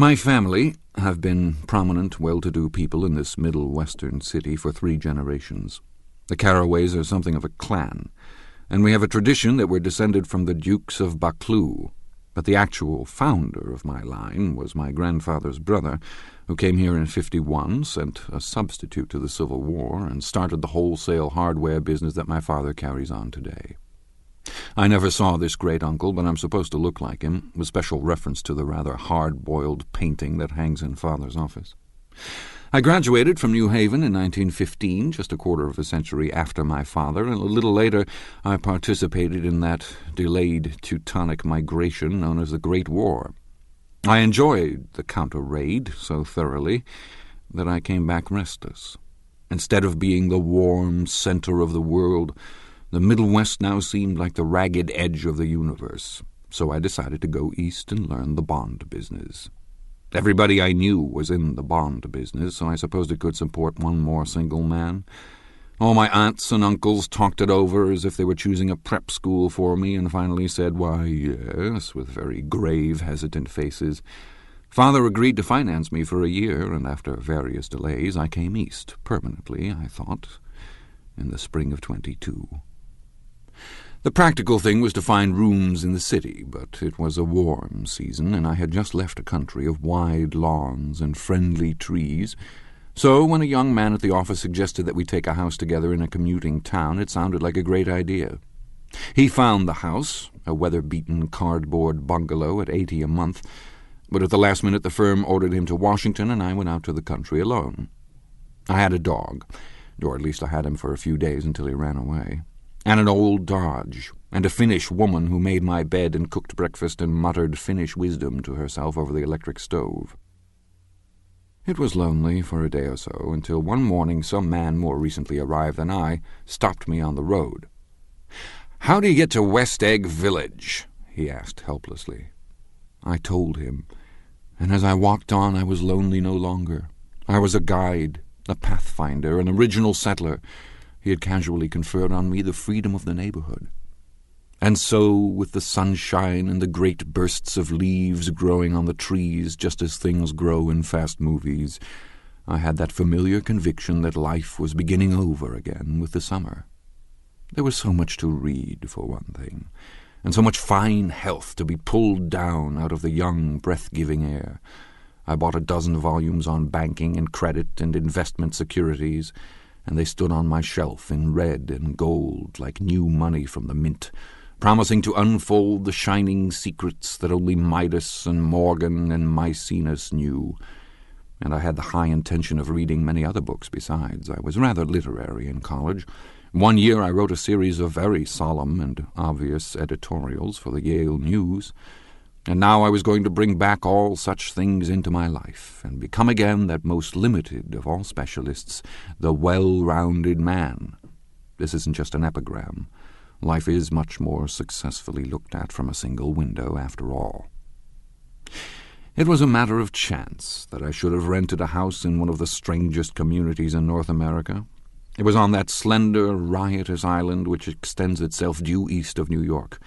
My family have been prominent, well-to-do people in this middle western city for three generations. The Carraways are something of a clan, and we have a tradition that we're descended from the Dukes of Buccleuch, but the actual founder of my line was my grandfather's brother, who came here in 51, sent a substitute to the Civil War, and started the wholesale hardware business that my father carries on today. I never saw this great uncle, but I'm supposed to look like him, with special reference to the rather hard-boiled painting that hangs in father's office. I graduated from New Haven in 1915, just a quarter of a century after my father, and a little later I participated in that delayed Teutonic migration known as the Great War. I enjoyed the counter-raid so thoroughly that I came back restless. Instead of being the warm center of the world, the Middle West now seemed like the ragged edge of the universe, so I decided to go east and learn the bond business. Everybody I knew was in the bond business, so I supposed it could support one more single man. All my aunts and uncles talked it over as if they were choosing a prep school for me, and finally said, Why, yes, with very grave, hesitant faces. Father agreed to finance me for a year, and after various delays, I came east, permanently, I thought, in the spring of twenty-two. The practical thing was to find rooms in the city, but it was a warm season, and I had just left a country of wide lawns and friendly trees. So when a young man at the office suggested that we take a house together in a commuting town, it sounded like a great idea. He found the house, a weather-beaten cardboard bungalow at eighty a month, but at the last minute the firm ordered him to Washington, and I went out to the country alone. I had a dog, or at least I had him for a few days until he ran away and an old Dodge, and a Finnish woman who made my bed and cooked breakfast and muttered Finnish wisdom to herself over the electric stove. It was lonely for a day or so, until one morning some man more recently arrived than I stopped me on the road. How do you get to West Egg Village? he asked helplessly. I told him, and as I walked on I was lonely no longer. I was a guide, a pathfinder, an original settler, he had casually conferred on me the freedom of the neighborhood. And so, with the sunshine and the great bursts of leaves growing on the trees just as things grow in fast movies, I had that familiar conviction that life was beginning over again with the summer. There was so much to read, for one thing, and so much fine health to be pulled down out of the young, breath-giving air. I bought a dozen volumes on banking and credit and investment securities, and they stood on my shelf in red and gold like new money from the mint, promising to unfold the shining secrets that only Midas and Morgan and Maecenas knew. And I had the high intention of reading many other books besides. I was rather literary in college. One year I wrote a series of very solemn and obvious editorials for the Yale News, and now I was going to bring back all such things into my life, and become again that most limited of all specialists, the well-rounded man. This isn't just an epigram. Life is much more successfully looked at from a single window, after all. It was a matter of chance that I should have rented a house in one of the strangest communities in North America. It was on that slender, riotous island which extends itself due east of New York,